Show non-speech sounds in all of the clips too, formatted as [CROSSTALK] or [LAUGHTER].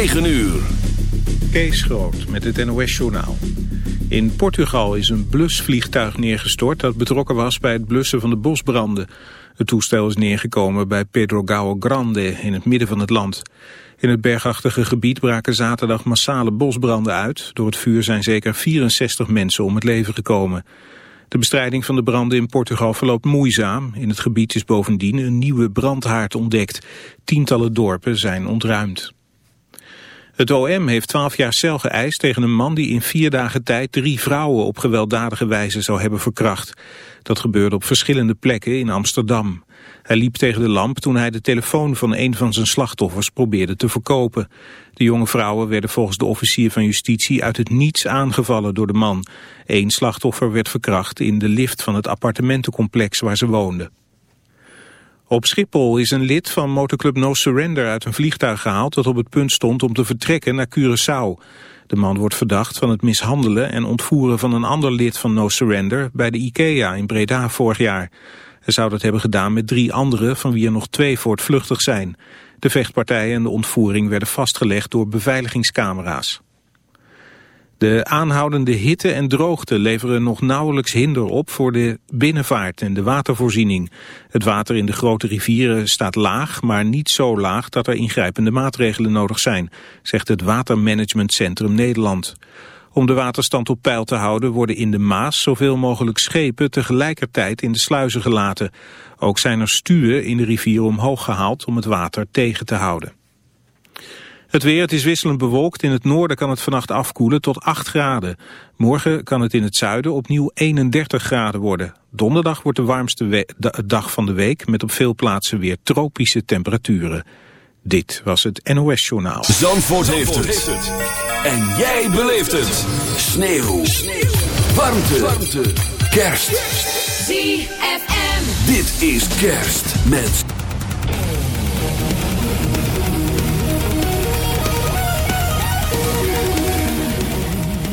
9 uur. Kees Groot met het NOS-journaal. In Portugal is een blusvliegtuig neergestort dat betrokken was bij het blussen van de bosbranden. Het toestel is neergekomen bij Pedro Gao Grande in het midden van het land. In het bergachtige gebied braken zaterdag massale bosbranden uit. Door het vuur zijn zeker 64 mensen om het leven gekomen. De bestrijding van de branden in Portugal verloopt moeizaam. In het gebied is bovendien een nieuwe brandhaard ontdekt. Tientallen dorpen zijn ontruimd. Het OM heeft 12 jaar cel geëist tegen een man die in vier dagen tijd drie vrouwen op gewelddadige wijze zou hebben verkracht. Dat gebeurde op verschillende plekken in Amsterdam. Hij liep tegen de lamp toen hij de telefoon van een van zijn slachtoffers probeerde te verkopen. De jonge vrouwen werden volgens de officier van justitie uit het niets aangevallen door de man. Eén slachtoffer werd verkracht in de lift van het appartementencomplex waar ze woonden. Op Schiphol is een lid van motorclub No Surrender uit een vliegtuig gehaald dat op het punt stond om te vertrekken naar Curaçao. De man wordt verdacht van het mishandelen en ontvoeren van een ander lid van No Surrender bij de IKEA in Breda vorig jaar. Hij zou dat hebben gedaan met drie anderen van wie er nog twee voortvluchtig zijn. De vechtpartijen en de ontvoering werden vastgelegd door beveiligingscamera's. De aanhoudende hitte en droogte leveren nog nauwelijks hinder op voor de binnenvaart en de watervoorziening. Het water in de grote rivieren staat laag, maar niet zo laag dat er ingrijpende maatregelen nodig zijn, zegt het Watermanagementcentrum Nederland. Om de waterstand op peil te houden worden in de Maas zoveel mogelijk schepen tegelijkertijd in de sluizen gelaten. Ook zijn er stuwen in de rivier omhoog gehaald om het water tegen te houden. Het weer, het is wisselend bewolkt. In het noorden kan het vannacht afkoelen tot 8 graden. Morgen kan het in het zuiden opnieuw 31 graden worden. Donderdag wordt de warmste dag van de week... met op veel plaatsen weer tropische temperaturen. Dit was het NOS Journaal. Zandvoort, heeft, het. En jij beleeft het. Sneeuw. Sneeuw. Warmte. Warmte. Kerst. ZFM. Dit is kerst met...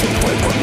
Fue por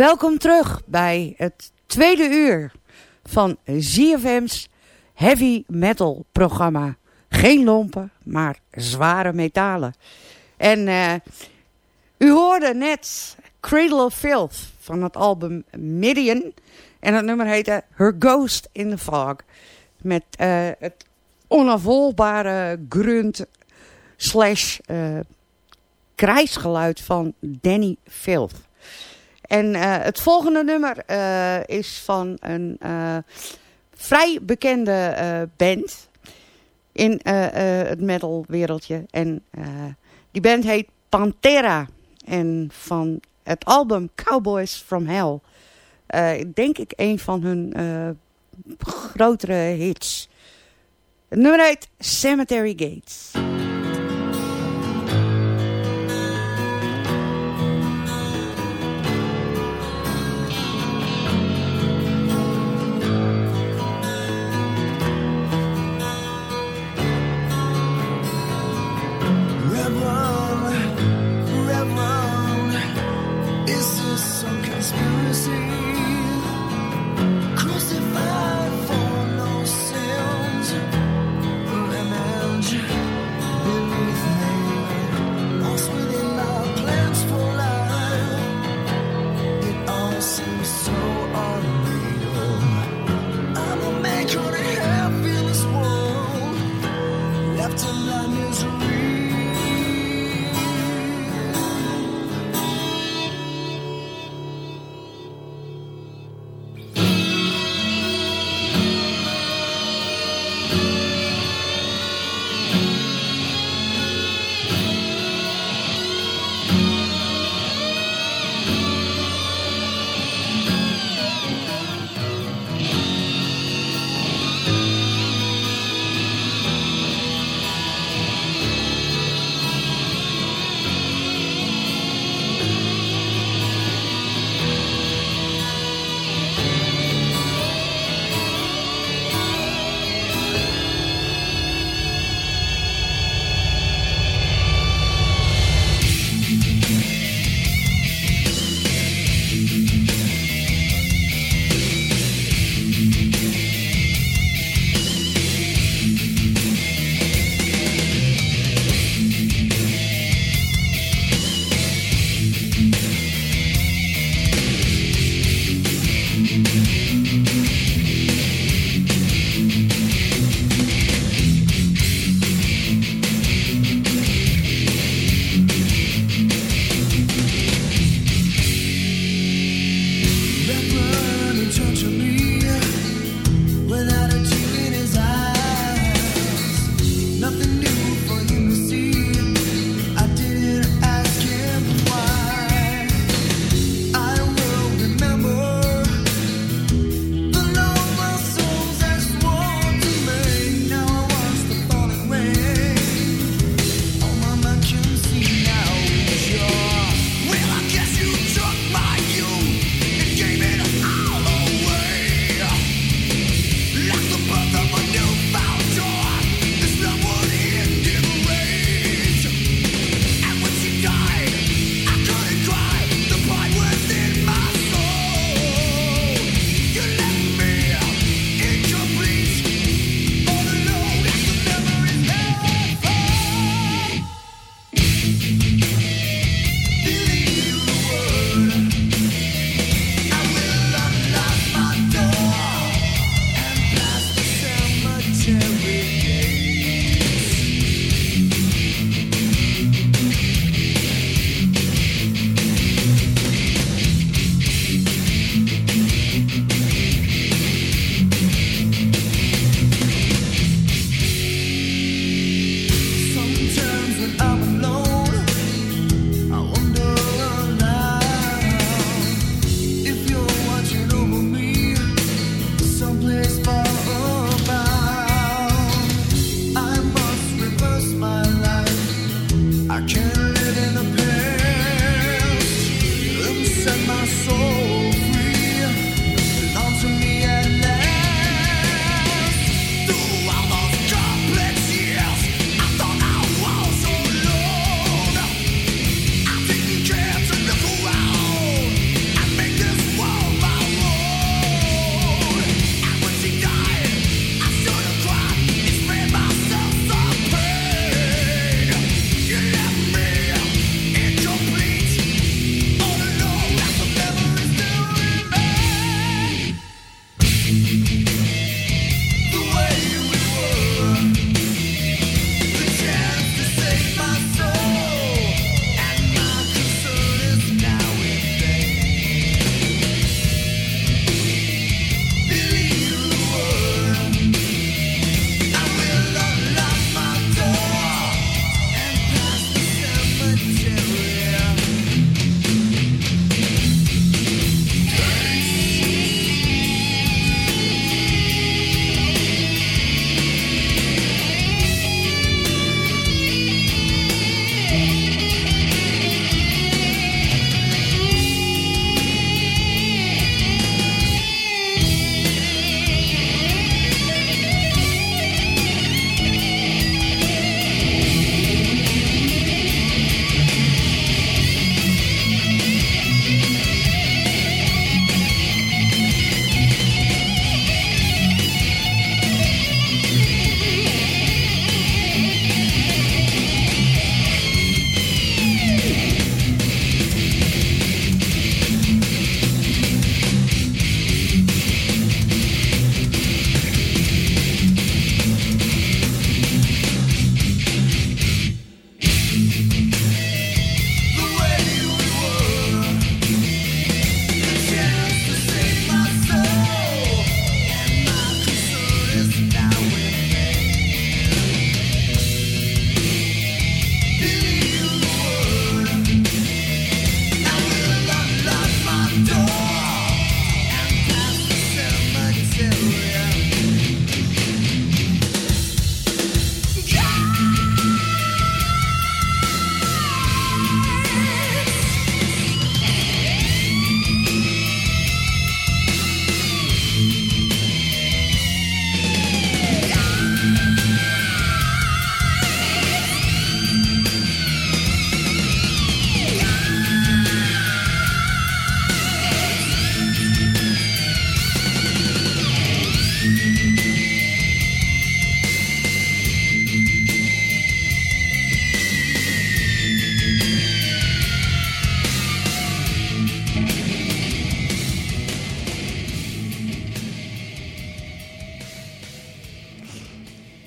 Welkom terug bij het tweede uur van ZFM's heavy metal programma. Geen lompen, maar zware metalen. En uh, u hoorde net Cradle of Filth van het album Midian. En het nummer heette Her Ghost in the Fog. Met uh, het onafvolbare grunt slash uh, krijsgeluid van Danny Filth. En uh, het volgende nummer uh, is van een uh, vrij bekende band in het metal wereldje. En die band heet Pantera. En van het album Cowboys from Hell. denk ik een van hun grotere hits. Het nummer heet Cemetery Gates.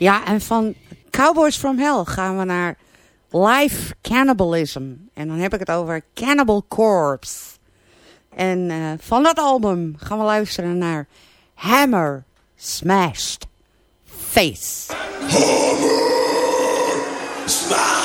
Ja, en van Cowboys from Hell gaan we naar Live Cannibalism. En dan heb ik het over Cannibal Corpse. En uh, van dat album gaan we luisteren naar Hammer Smashed Face. Hammer Smashed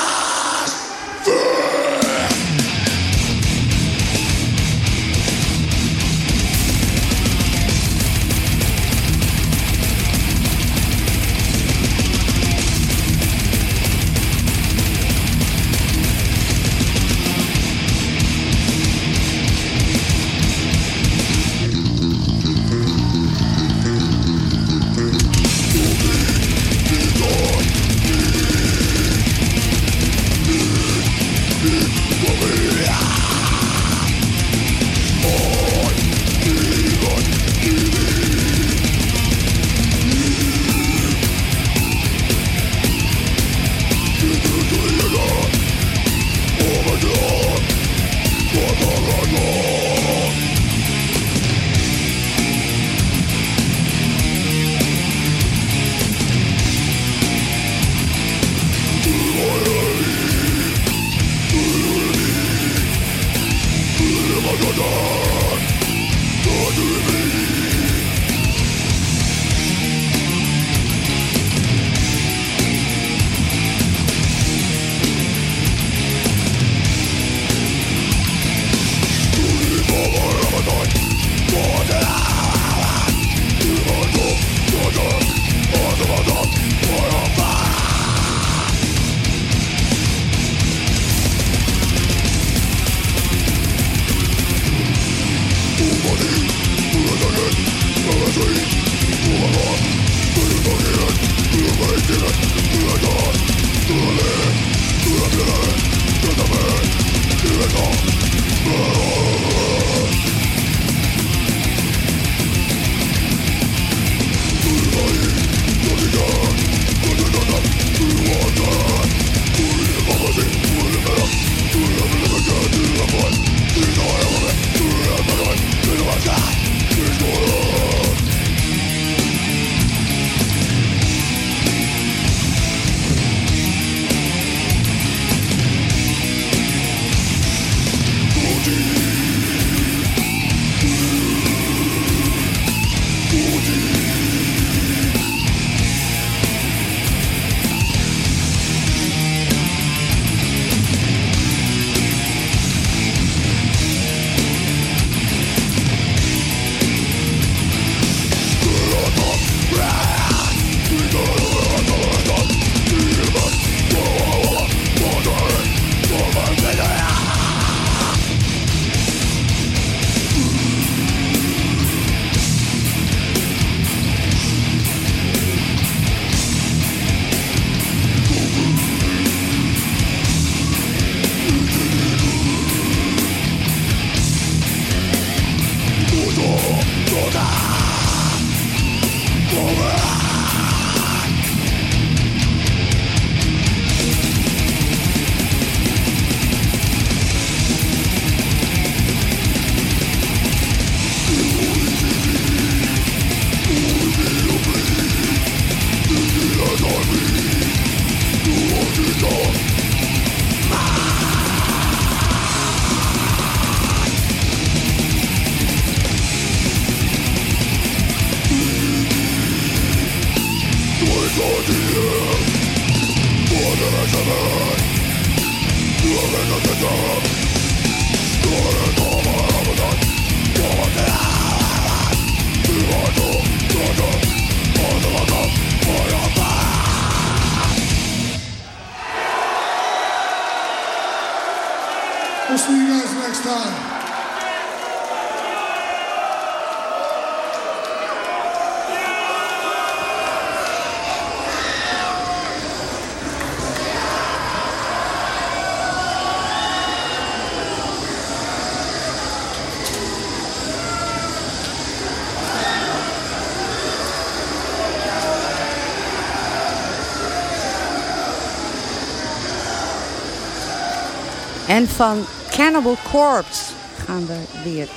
En van Cannibal Corpse gaan we weer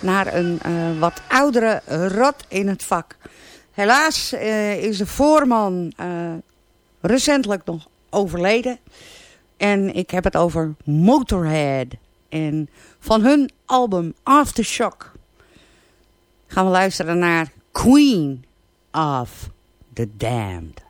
naar een uh, wat oudere rot in het vak. Helaas uh, is de voorman uh, recentelijk nog overleden. En ik heb het over Motorhead. En van hun album Aftershock gaan we luisteren naar Queen of the Damned.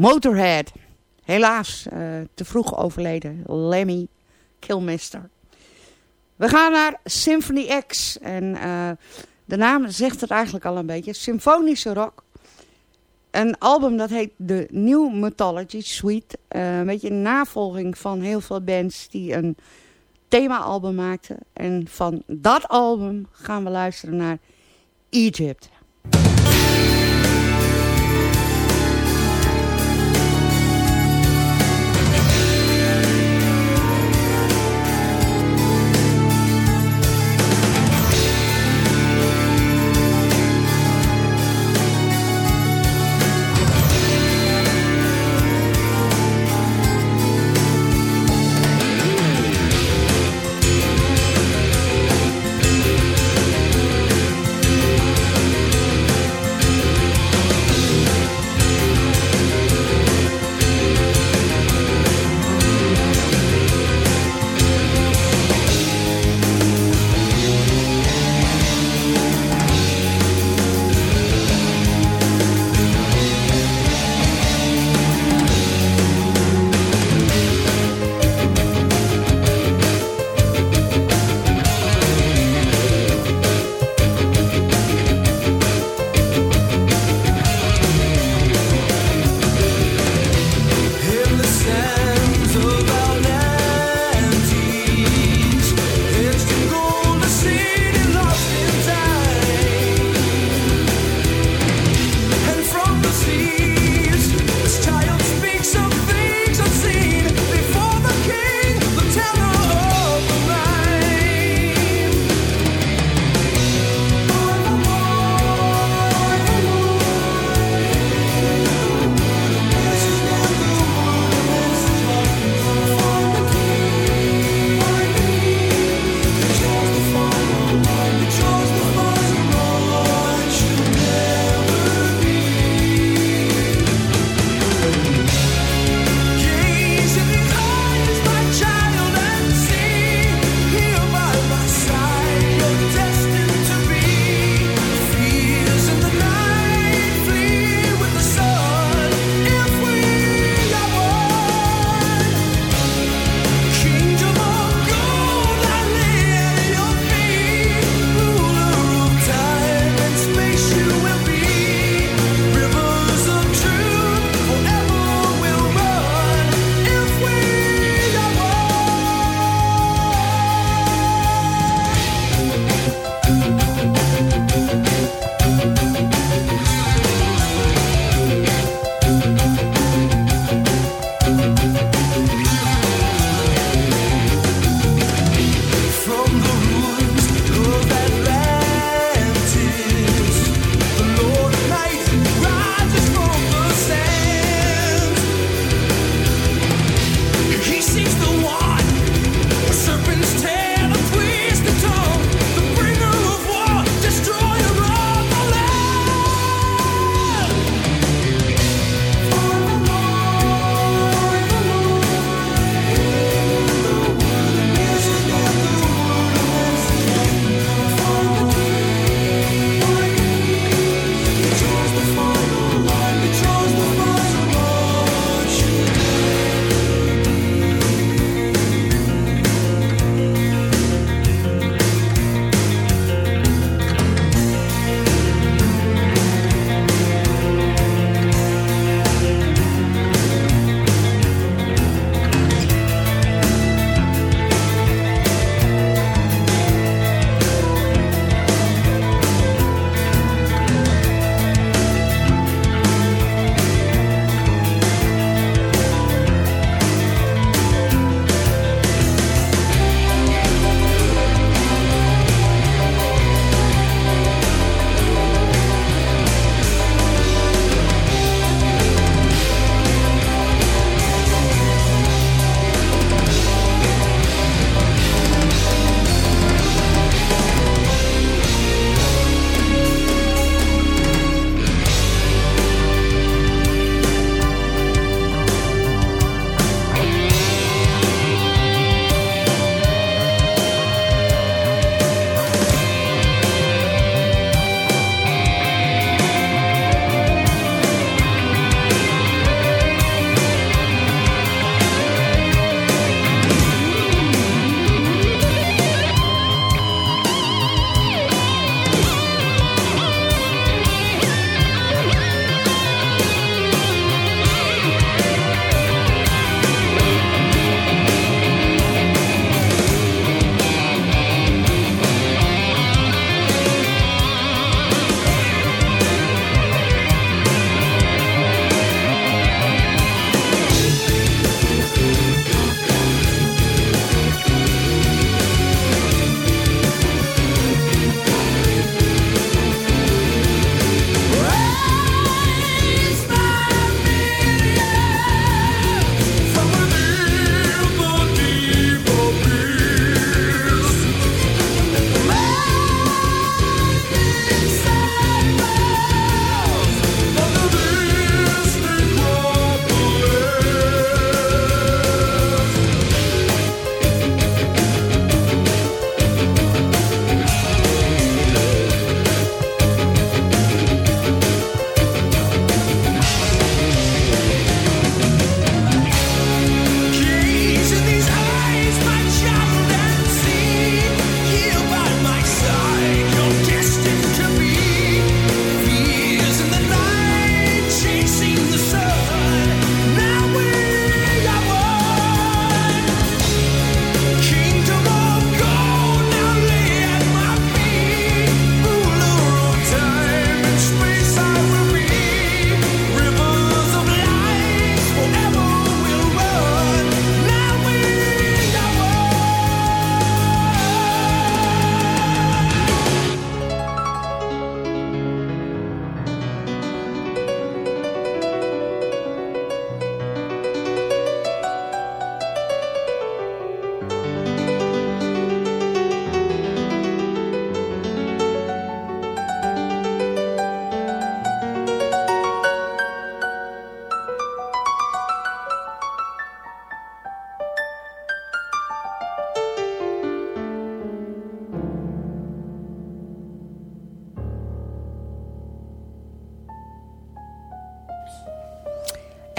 Motorhead. Helaas uh, te vroeg overleden. Lemmy Kilmister. We gaan naar Symphony X. En uh, de naam zegt het eigenlijk al een beetje. Symfonische rock. Een album dat heet The New Mythology Suite. Uh, een beetje een navolging van heel veel bands die een thema-album maakten. En van dat album gaan we luisteren naar Egypt.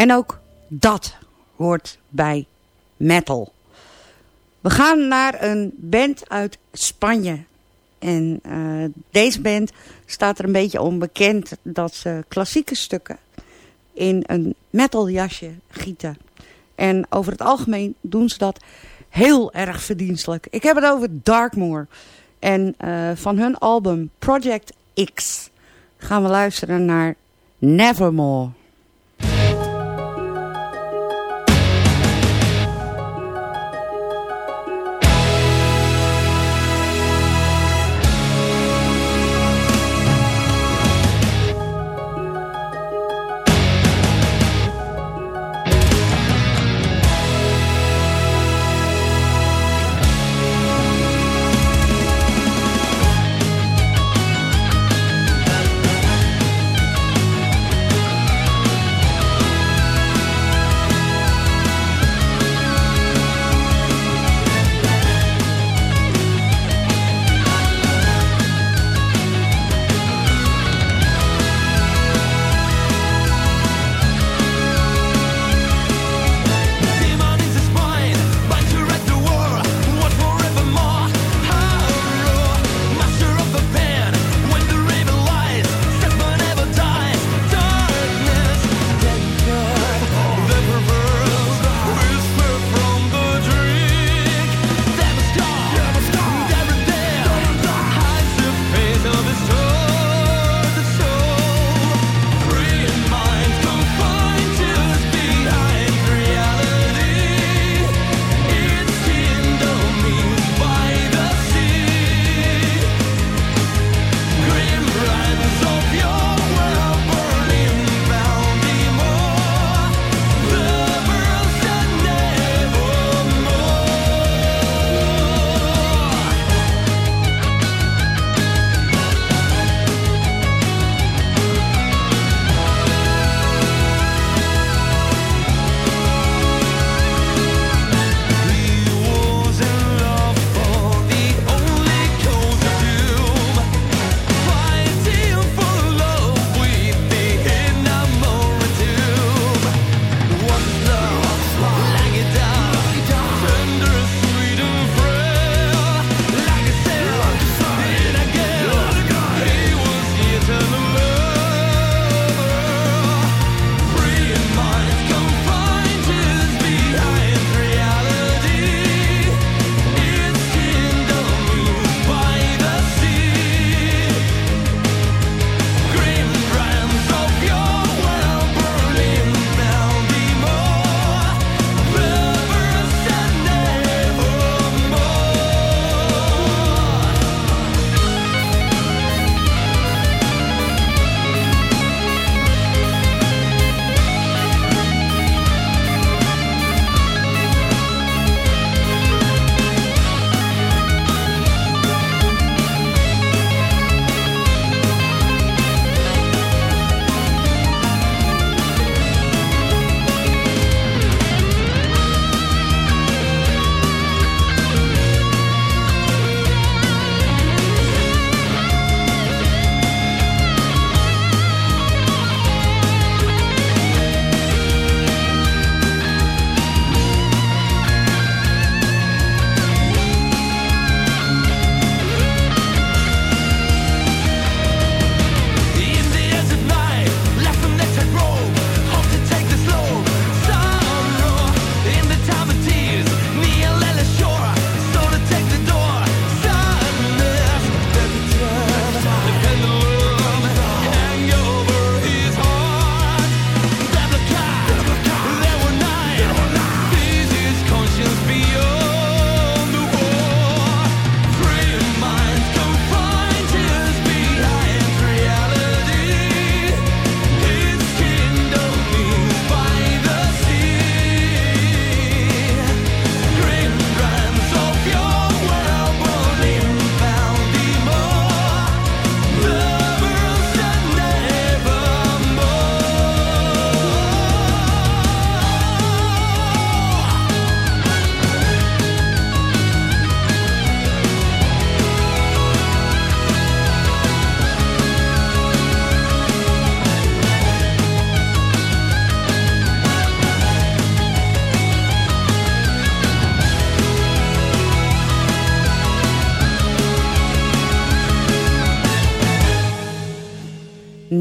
En ook dat hoort bij metal. We gaan naar een band uit Spanje. En uh, deze band staat er een beetje onbekend dat ze klassieke stukken in een metaljasje gieten. En over het algemeen doen ze dat heel erg verdienstelijk. Ik heb het over Darkmoor. En uh, van hun album Project X gaan we luisteren naar Nevermore.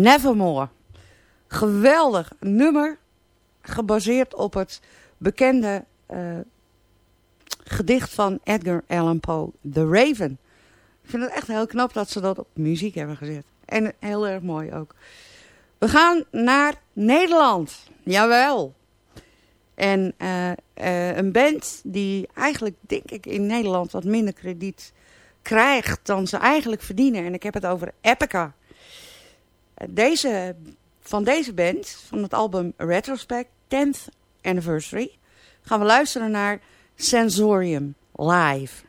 Nevermore. Geweldig nummer, gebaseerd op het bekende uh, gedicht van Edgar Allan Poe, The Raven. Ik vind het echt heel knap dat ze dat op muziek hebben gezet. En heel erg mooi ook. We gaan naar Nederland. Jawel. En uh, uh, een band die eigenlijk, denk ik, in Nederland wat minder krediet krijgt dan ze eigenlijk verdienen. En ik heb het over Epica. Deze, van deze band, van het album Retrospect, 10th Anniversary, gaan we luisteren naar Sensorium Live.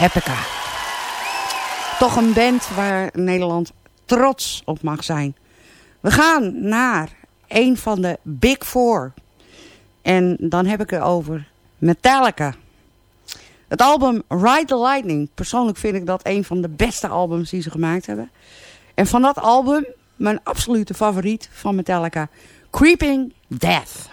Epica. Toch een band waar Nederland trots op mag zijn. We gaan naar een van de Big Four. En dan heb ik het over Metallica. Het album Ride the Lightning. Persoonlijk vind ik dat een van de beste albums die ze gemaakt hebben. En van dat album, mijn absolute favoriet van Metallica. Creeping Death.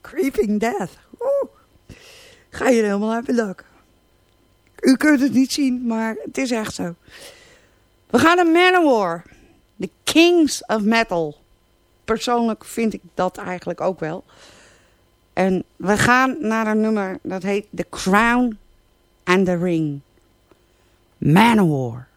Creeping Death. Ga je er helemaal uit mijn. U kunt het niet zien, maar het is echt zo. We gaan naar Manowar. The Kings of Metal. Persoonlijk vind ik dat eigenlijk ook wel. En we gaan naar een nummer dat heet The Crown and the Ring. Manowar.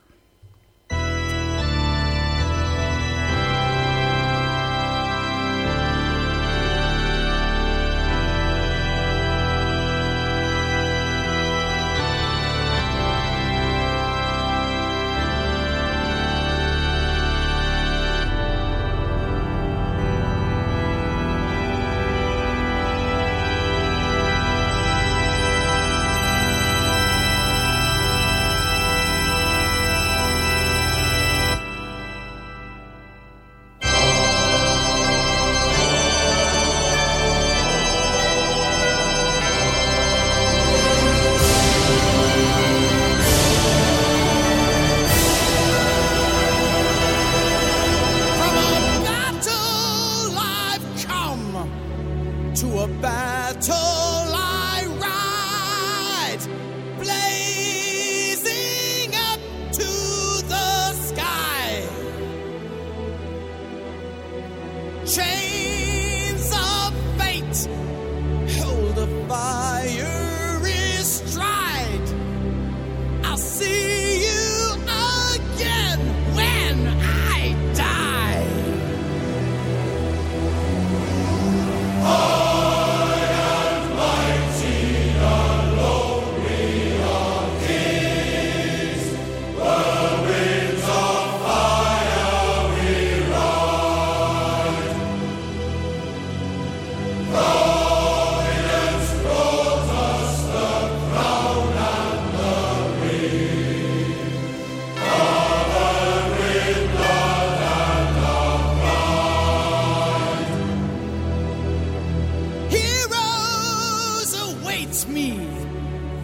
Await me.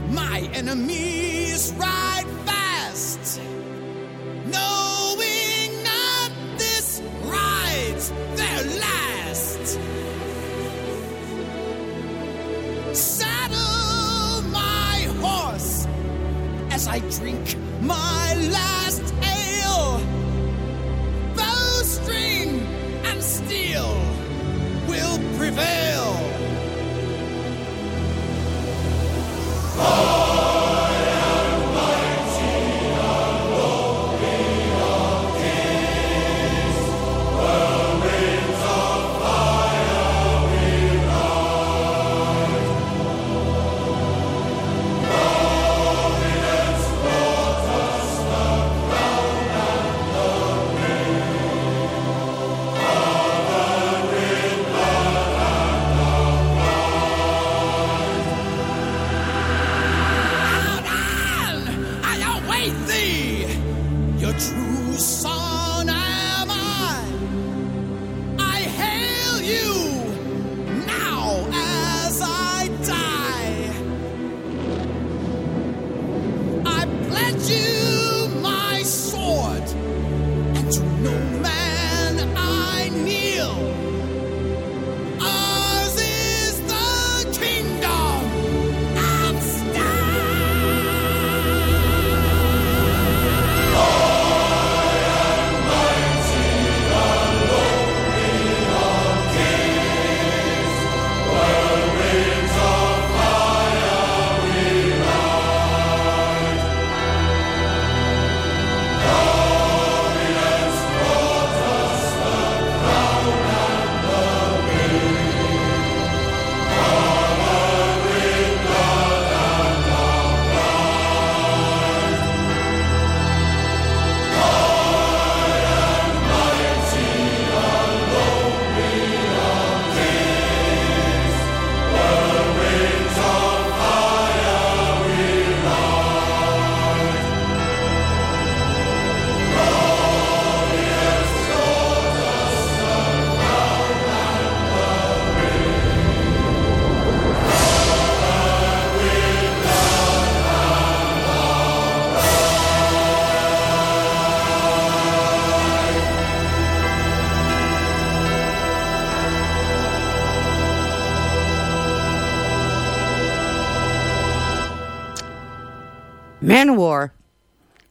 My enemies ride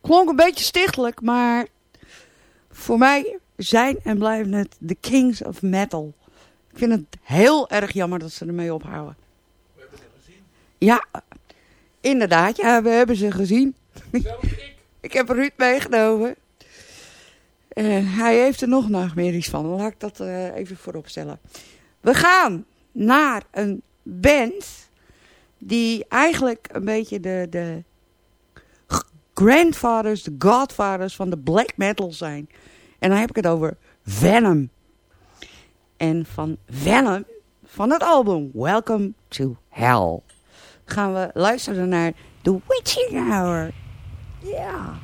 Klonk een beetje stichtelijk, maar voor mij zijn en blijven het de Kings of Metal. Ik vind het heel erg jammer dat ze ermee ophouden. We hebben ze gezien. Ja, inderdaad. Ja, we hebben ze gezien. Zelfs [LAUGHS] ik. Ik heb Ruud meegenomen. En hij heeft er nog nachtmerries van. Laat ik dat eh, even voorop stellen. We gaan naar een band die eigenlijk een beetje de, de grandfathers, de godfathers van de black metal zijn. En dan heb ik het over Venom. En van Venom, van het album Welcome to Hell, gaan we luisteren naar The Witching Hour. Ja. Run